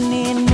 in